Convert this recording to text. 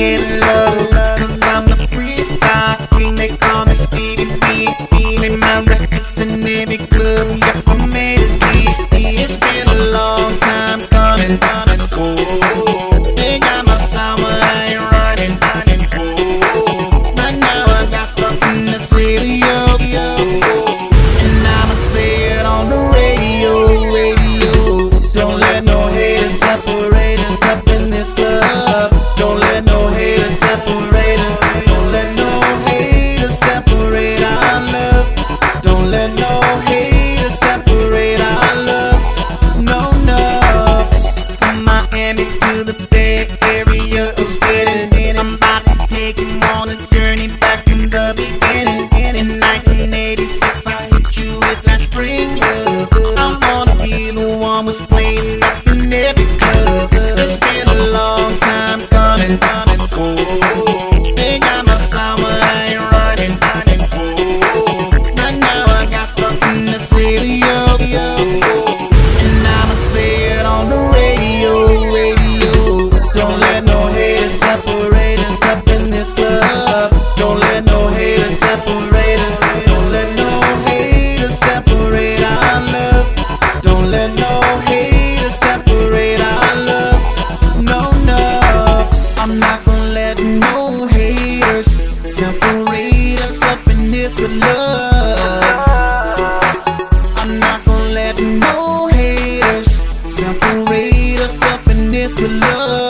again to the love. I'm not gonna let no haters separate us up in this love.